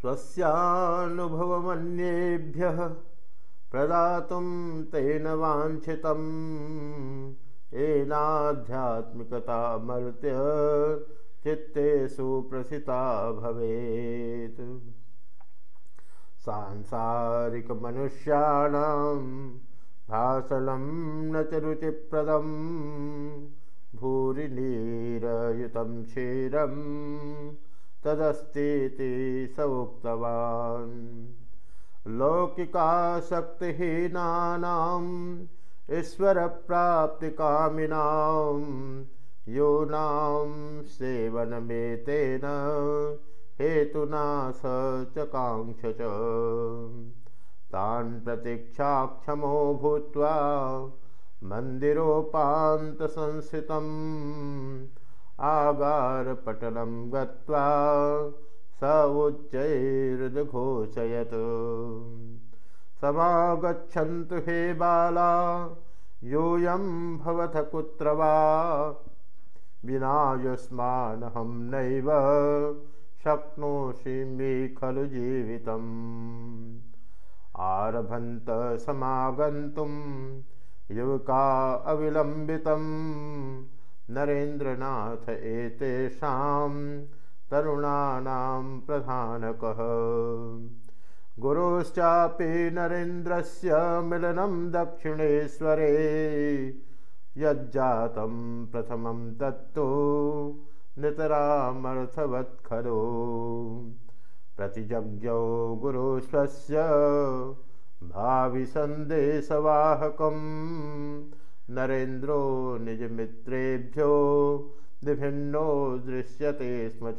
स्वस्यानुभवमन्येभ्यः प्रदातुं तेन वाञ्छितम्। येनाध्यात्मिकतामर्त्य चित्ते सुप्रसिता भवेत्। सांसारिकमनुष्याणां भाषणं न च रुचिप्रदम्। भूरिनीरयुतं क्षीरं तदस्तीति स उक्तवान् लौकिकाशक्तिहीनानाम् ईश्वरप्राप्तिकामिनां यूनां सेवनमेतेन हेतुना स च काङ्क्ष च तान् प्रतीक्षाक्षमो भूत्वा मन्दिरोपान्तसंस्थितम् आगारपटलं गत्वा स उच्चैरुद्घोषयत् समागच्छन्तु हे बाला यूयं भवथ कुत्र वा? विनायुष्मानहं नैव शक्नोषि मे खलु जीवितम्। आरभन्त समागन्तुं युवका अविलम्बितं नरेन्द्रनाथ एतेषां तरुणानां प्रधानकः। गुरुश्चापि नरेन्द्रस्य मिलनं दक्षिणेश्वरे यज्जातं प्रथमं तत्तु नितरामर्थवत् खलु प्रतिजज्ञौ गुरुस्वस्य भाविसन्देशवाहकं नरेन्द्रो निजमित्रेभ्यो विभिन्नो दृश्यते स्म च।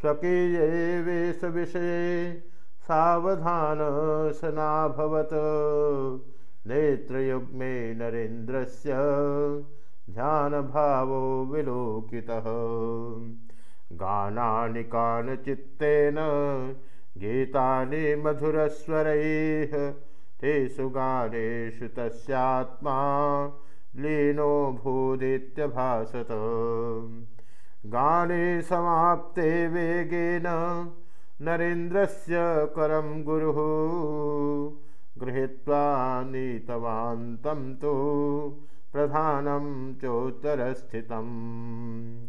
स्वकीये वेशविषये सावधानसनाभवत्। नेत्रयुग्मे नरेन्द्रस्य ध्यानभावो विलोकितः। गानानि कानचित्तेन गीतानि मधुरस्वरैः तेषु गानेषु तस्यात्मा लीनो भूदित्यभासत। गाने समाप्ते वेगेन नरेन्द्रस्य करं गुरुः गृहीत्वा नीतवान्तं तु प्रधानं चोत्तरस्थितम्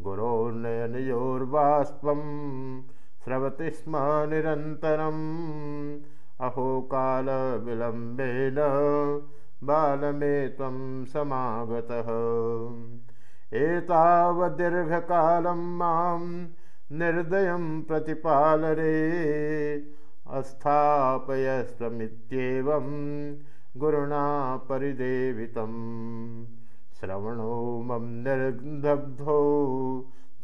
गुरोर्नयनयोर्बाष्पं स्रवति स्म निरन्तरम् अहो कालविलम्बेन बालमे त्वं समागतः। एतावदीर्घकालं मां निर्दयं प्रतिपालरे अस्थापयस्त्वमित्येवं गुरुणा परिदेवितं श्रवणो मम निर्दग्धो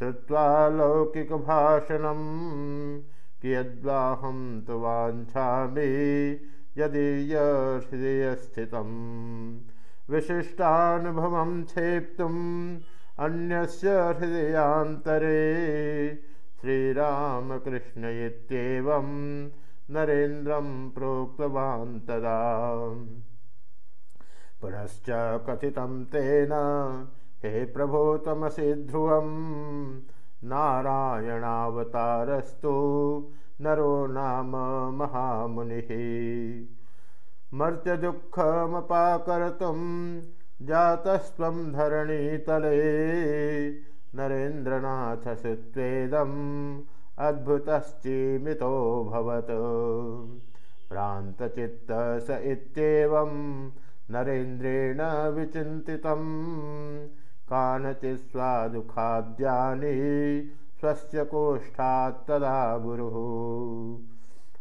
कृत्वा लौकिकभाषणं कियद्वाहं तु वाञ्छामि यदि यहृदयस्थितं विशिष्टानुभवं क्षेप्तुम् अन्यस्य हृदयान्तरे श्रीरामकृष्ण इत्येवं नरेन्द्रं प्रोक्तवान् तदा। पुनश्च कथितं तेन हे प्रभो तमसि ध्रुवं नारायणावतारस्तु। नरो नाम महामुनिः। मर्त्यदुःखमपाकर्तुं जातस्त्वं धरणीतले नरेन्द्रनाथसुत्वेदम् अद्भुतश्चिमितोऽभवत् भ्रान्तचित्त स इत्येवं नरेन्द्रेण विचिन्तितं कानचित् स्वादुखाद्यानि स्वस्य कोष्ठात् तदा गुरुः।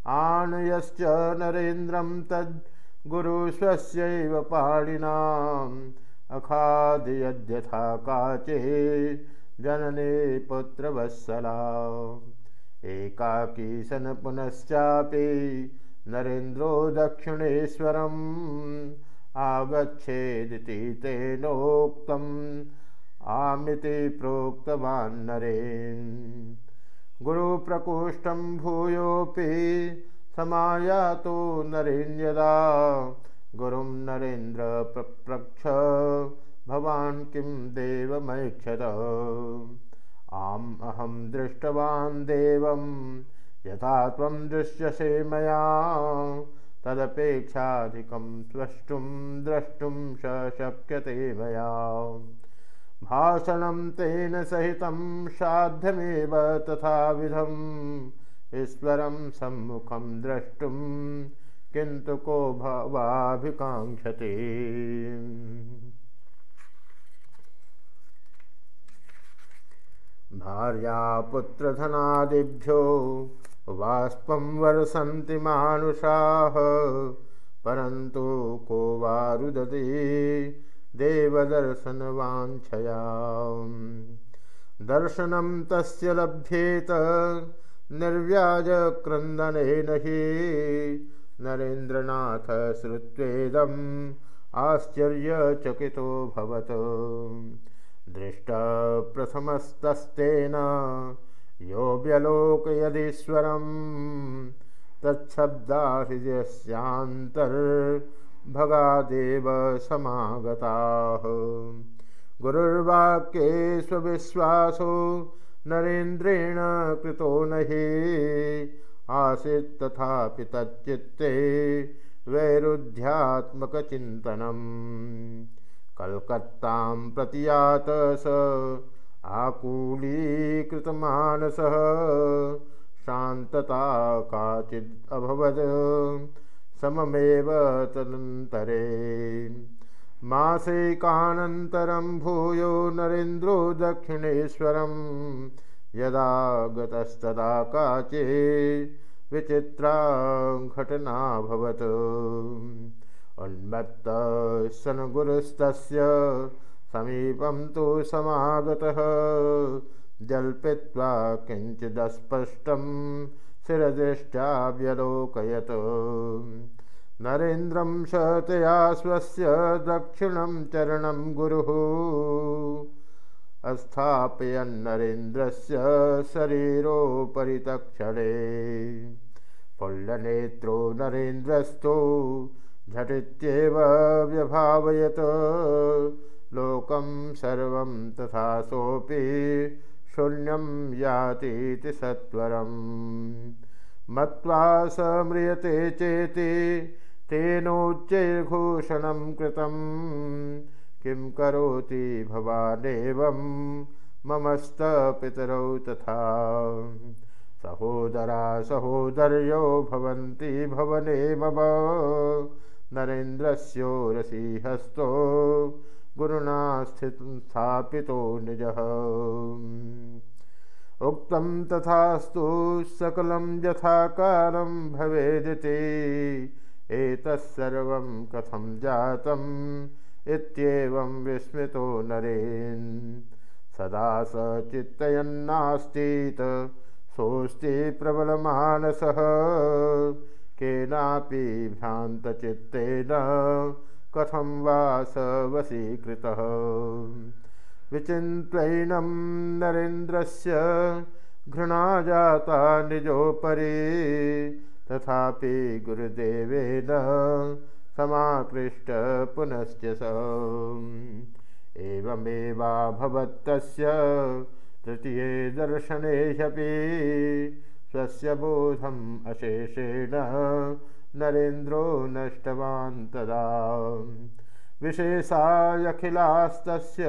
आनयश्च नरेन्द्रं तद् गुरु स्वस्यैव पाणिनाम् अखादयद्यथा काचे जनने पुत्रवत्सला। एकाकी सन् पुनश्चापि नरेन्द्रो दक्षिणेश्वरम् आगच्छेदिति तेनोक्तम् आमिति प्रोक्तवान् नरेन्। गुरुप्रकोष्ठं भूयोऽपि समायातो नरेन्द्यदा गुरुं नरेन्द्र पप्रक्ष भवान् किं देवमैक्षत आम् अहं दृष्टवान् देवं यथा त्वं दृश्यसे मया तदपेक्षाधिकं स्प्रष्टुं द्रष्टुं शक्यते मया भाषणं तेन सहितं साध्यमेव तथाविधम् ईश्वरं सम्मुखं द्रष्टुं किन्तु को भवाभिकाङ्क्षते। भार्यापुत्रधनादिभ्यो वाष्पं वर्षन्ति मानुषाः परन्तु को वा रुदति देवदर्शनवाञ्छया। दर्शनं तस्य लभ्येत निर्व्याजक्रन्दनेन हि। नरेन्द्रनाथ श्रुत्वेदम् आश्चर्यचकितो भवत्। दृष्टप्रथमस्तस्तेन यो व्यलोकयदीश्वरं तच्छब्दाहृदयस्यान्तर्भगादेव समागताः। गुरुर्वाक्ये स्वविश्वासो नरेन्द्रेण कृतो न हि आसीत् तथापि तच्चित्ते वैरुध्यात्मकचिन्तनम्। कल्कत्तां प्रतियात स आकूलीकृतमानसः शान्तता काचिद् अभवत् सममेव तदन्तरे। मासैकानन्तरं भूयो नरेन्द्रो दक्षिणेश्वरं यदा गतस्तदा काचे विचित्रा घटनाभवत् उन्मत्तः गुरुस्तस्य समीपं तु समागतः जल्पित्वा किञ्चिदस्पष्टं शिरदृष्ट्या व्यलोकयत् नरेन्द्रं शतया स्वस्य दक्षिणं चरणं गुरुः। अस्थापयन्नरेन्द्रस्य शरीरोपरि तक्षणे फुल्लनेत्रो नरेन्द्रस्थो झटित्येव व्यभावयत्। लोकं सर्वं तथा सोऽपि शून्यं यातीति सत्वरम् मत्वा सम्रियते चेति तेनोच्चैर्घोषणं कृतं। किं करोति भवानेवं? ममस्तपितरौ तथा। सहोदरा सहोदर्यो भवन्ति भवने मम। नरेन्द्रस्योरसीहस्तो गुरुणा स्थित स्थापितो निजः। उक्तं तथास्तु सकलं यथाकारं भवेदिति। एतत्सर्वं कथं जातम् इत्येवं विस्मितो नरेन्। सदा स चित्तयन्नास्तीत सोऽस्ति प्रबलमानसः। केनापि भ्रान्तचित्तेन कथं वा स वशीकृतः विचिन्त्वैनं नरेन्द्रस्य घृणा जाता निजोपरि तथापि गुरुदेवेन समाकृष्ट पुनश्च स। एवमेवाभवत्तस्य तृतीये दर्शने ह्यपि स्वस्य बोधम् अशेषेण नरेन्द्रो नष्टवान् तदा। विशेषायखिलास्तस्य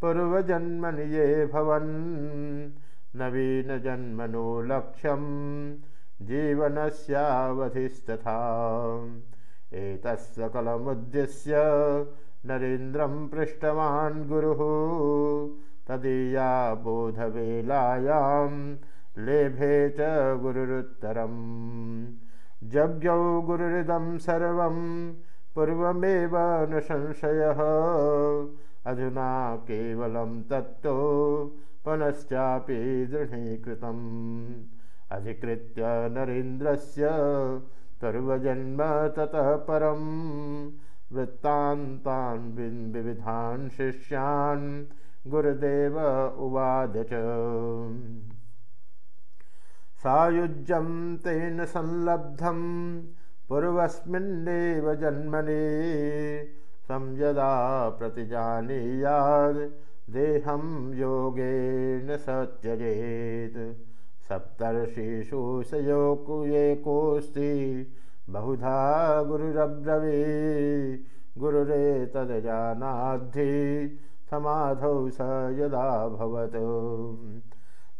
पूर्वजन्मनि ये भवन् नवीनजन्मनो लक्ष्यं जीवनस्यावधिस्तथा। एतत्सकलमुद्दिश्य नरेन्द्रं पृष्टवान् गुरुः। तदीया बोधवेलायाम् लेभे च गुरुरुत्तरम् जज्ञौ गुरुरिदं सर्वं पूर्वमेव न संशयः। अधुना केवलं तत्तो पुनश्चापि दृढीकृतम्। अधिकृत्य नरेन्द्रस्य सर्वजन्म ततः परं वृत्तान्तान् विविधान् शिष्यान् गुरुदेव उवाच सायुज्यं तेन संलब्धं पूर्वस्मिन्नेव जन्मनि संयदा प्रतिजानीयात् देहं योगेन स त्यजेत् सप्तर्षिषु स योकुयेकोऽस्ति बहुधा गुरुरब्रवी। गुरुरेतदजानाद्धि समाधौ स यदा भवत्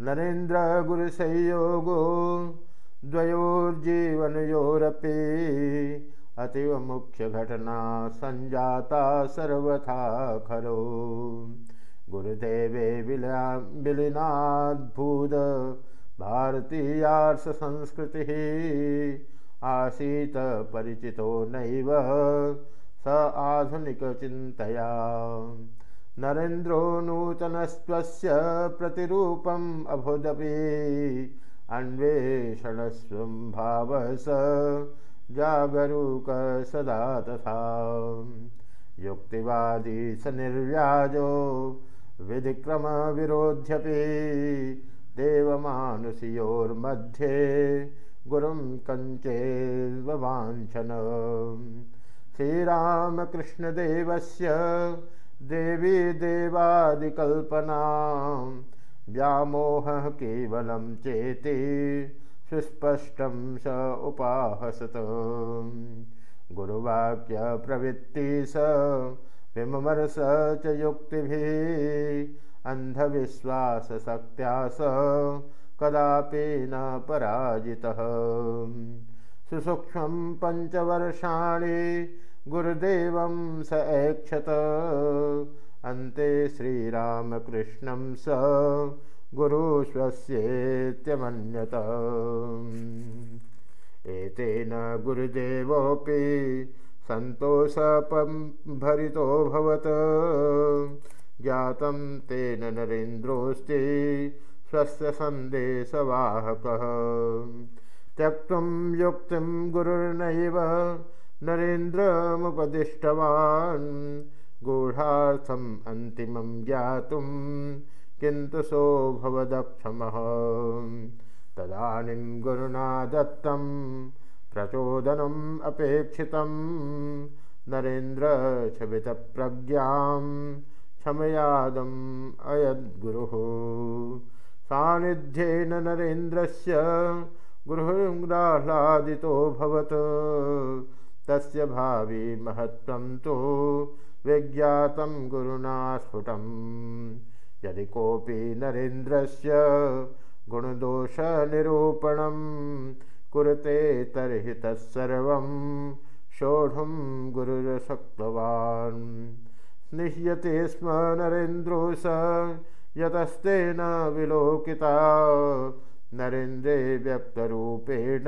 नरेन्द्रगुरुसंयोगो द्वयोर्जीवनयोरपि अतीव मुख्यघटना सञ्जाता सर्वथा खलु। गुरुदेवे विला विलीनाद्भूत भारतीयार्षसंस्कृतिः आसीत् परिचितो नैव स आधुनिकचिन्तया नरेन्द्रो नूतनस्त्वस्य प्रतिरूपम् अभुदपि अन्वेषणस्वं भावः स जागरूक सदा तथा। युक्तिवादी स निर्व्याजो विधिक्रमविरोध्यपि देवमानुषयोर्मध्ये गुरुं कञ्चेल्वाञ्छन श्रीरामकृष्णदेवस्य देवी देवादिकल्पना। व्यामोहः केवलं चेति सुस्पष्टं स उपाहसत। गुरुवाक्यप्रवृत्ति स विमर्श च युक्तिभिः अन्धविश्वासशक्त्या स कदापि न पराजितः। सुसूक्ष्मं पञ्चवर्षाणि गुरुदेवं स ऐक्षत। अन्ते श्रीरामकृष्णं स गुरु स्वस्येत्यमन्यत एतेन गुरुदेवोऽपि सन्तोषपं भरितोऽभवत् ज्ञातं तेन नरेन्द्रोऽस्ति स्वस्य सन्देशवाहकः। त्यक्तुं युक्तिं गुरुर्नैव नरेन्द्रमुपदिष्टवान्। गूढार्थम् अन्तिमं ज्ञातुं किन्तु सोऽभवदक्षमः तदानीं गुरुणा दत्तं प्रचोदनम् अपेक्षितं नरेन्द्रक्षमितप्रज्ञां क्षमयादम् अयद्गुरुः। सान्निध्येन नरेन्द्रस्य गृहङ्ग्राह्लादितोऽभवत् तस्य भावी महत्त्वं तु विज्ञातं गुरुणा स्फुटं यदि कोऽपि नरेन्द्रस्य गुणदोषनिरूपणं कुरुते तर्हि तत्सर्वं सोढुं गुरुरशक्तवान् स्निह्यते स्म नरेन्द्रो स यतस्तेन विलोकिता। नरेन्द्रे व्यक्तरूपेण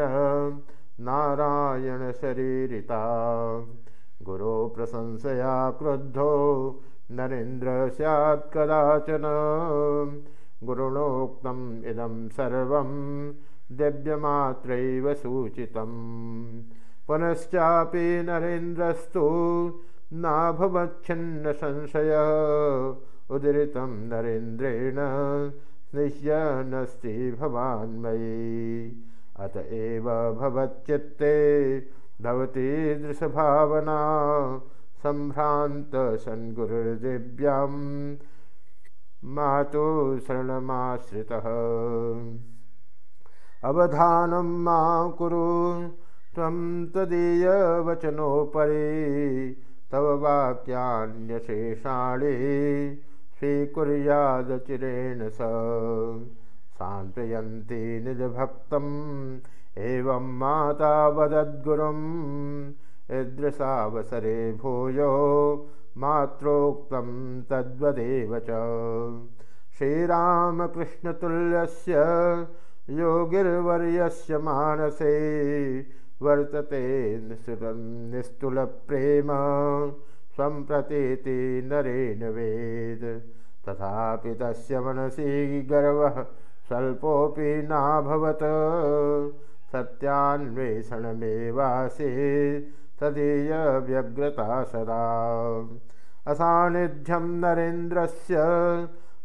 नारायणशरीरिता गुरो प्रशंसया क्रुद्धो नरेन्द्र स्यात् कदाचन। गुरुणोक्तम् इदं सर्वं दिव्यमात्रैव सूचितम्। पुनश्चापि नरेन्द्रस्तु नाभवच्छिन्नसंशयः उदृतं नरेन्द्रेण निश्यनस्ति भवान्मयी अत एव भवच्चित्ते भवतीदृशभावना सम्भ्रान्तसन्गुरुर्दिव्यां मातु शरणमाश्रितः। अवधानं मा कुरु त्वं तदीयवचनोपरि तव वाक्यान्यशेषाणि स्वीकुर्यादचिरेण स सान्त्वयन्ति निजभक्तम्। एवं माता वदद्गुरुम् ईदृशावसरे भूयो मात्रोक्तं तद्वदेव च। श्रीरामकृष्णतुल्यस्य योगिर्वर्यस्य मानसे वर्तते निस्तुलप्रेम सम्प्रतीति नरेण वेद। तथापि तस्य मनसि गर्वः स्वल्पोऽपि नाभवत् सत्यान्वेषणमेवासि तदीयव्यग्रता सदा। असान्निध्यं नरेन्द्रस्य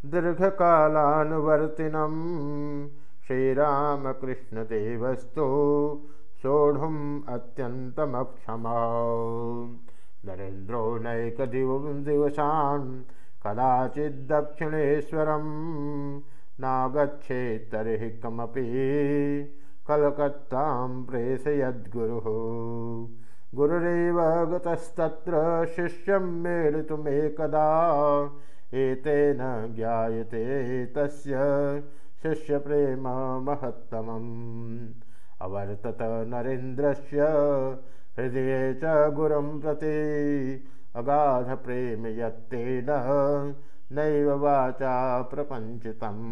दीर्घकालानुवर्तिनं श्रीरामकृष्णदेवस्तु सोढुम् अत्यन्तमक्षमा। नरेन्द्रो नैकदिवं दिवसान् कदाचिद्दक्षिणेश्वरं नागच्छेत् तर्हि कमपि कलकत्तां प्रेषयद्गुरुः। गुरुरेव गतस्तत्र शिष्यं मेलितुमेकदा एतेन ज्ञायते तस्य शिष्यप्रेम महत्तमम्। अवर्तत नरेन्द्रस्य हृदये च गुरुं प्रति अगाधप्रेम यत्तेन नैव वाचा प्रपञ्चितम्